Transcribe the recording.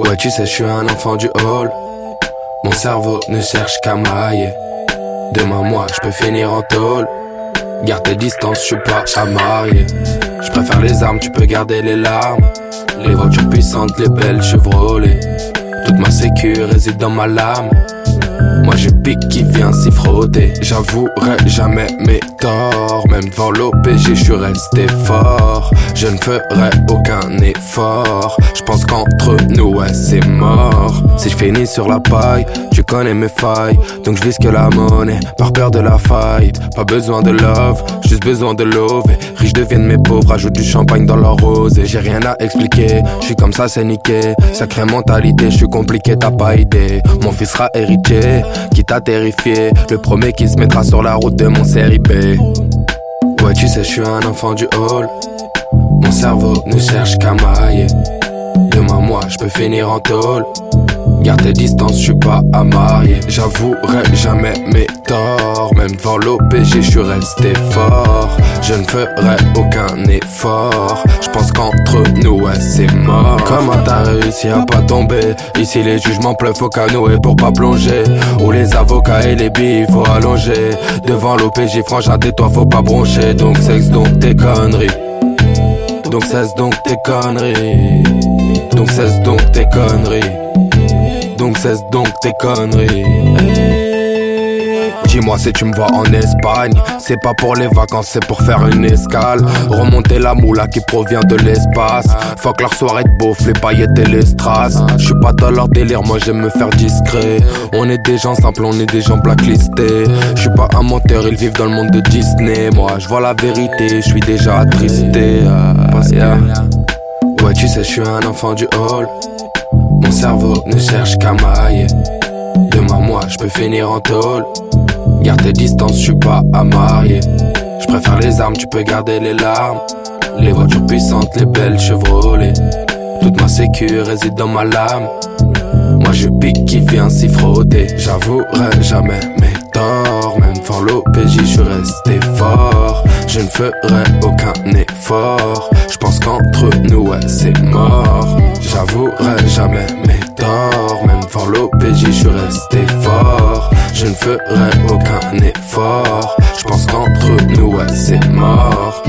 Ouais, tu sais, je suis un enfant du hall. Mon cerveau ne cherche qu'à mailler. Demain, moi, je peux finir en tôle. Garde tes distances, je suis pas à marier. Je préfère les armes, tu peux garder les larmes. Les voitures puissantes, les belles chevrolées. Toute ma sécu réside dans ma lame. Moi je qui vient s'y. J'avouerai jamais mes torts. Même devant l'OPG, je suis resté fort. Je ne ferai aucun effort. Je pense qu'entre nous, ouais, c'est mort. Si je finis sur la paille, tu connais mes failles. Donc je vise que la monnaie, par peur de la fight. Pas besoin de love, juste besoin de love. Riches deviennent mes pauvres, ajoute du champagne dans leur rose. Et j'ai rien à expliquer, je suis comme ça, c'est niqué. Sacrée mentalité, je suis compliqué, t'as pas idée. Mon fils sera héritier qui Le premier qui se mettra sur la route de mon B. Ouais, tu sais, je suis un enfant du hall. Mon cerveau ne cherche qu'à mailler. Demain, moi, je peux finir en tôle. Garde tes distances, je suis pas à marier. J'avouerai jamais mes torts. Même devant l'OPG, je suis resté fort. Je ne ferai aucun effort. Je pense qu'entre nous, ouais, c'est mort. Comment t'as réussi à pas tomber? Ici, les jugements pleuvent, faut canoë pour pas plonger. Ou les avocats et les billes, faut allonger. Devant l'OPG, frangin, tais-toi, faut pas broncher. Donc, sexe, donc tes conneries. Donc, cesse donc tes conneries. Donc, cesse donc tes conneries. Donc cesse donc tes conneries. Dis-moi si tu me vois en Espagne, c'est pas pour les vacances, c'est pour faire une escale. Remonter la moula qui provient de l'espace. Fuck leur soirée de beauf, les paillettes et les strass. J'suis pas dans leur délire, moi j'aime me faire discret. On est des gens simples, on est des gens blacklistés. J'suis pas un menteur, ils vivent dans le monde de Disney. Moi je vois la vérité, j'suis déjà attristé. Yeah. Ouais, tu sais, je suis un enfant du hall. Cerveau ne cherche qu'à mailler. Demain, moi, je peux finir en tôle. Garde tes distances, je suis pas à marier. Je préfère les armes, tu peux garder les larmes. Les voitures puissantes, les belles chevrolées. Toute ma sécu réside dans ma lame. Moi, je pique qui vient s'y frotter. J'avouerai jamais mes torts. Même devant l'OPJ, je suis resté fort. Je ne ferai aucun effort. Qu'entre nous, ouais, c'est mort. J'avouerai jamais mes torts. Même devant l'OPJ, je suis resté fort. Je ne ferai aucun effort. Je pense qu'entre nous, ouais, c'est mort.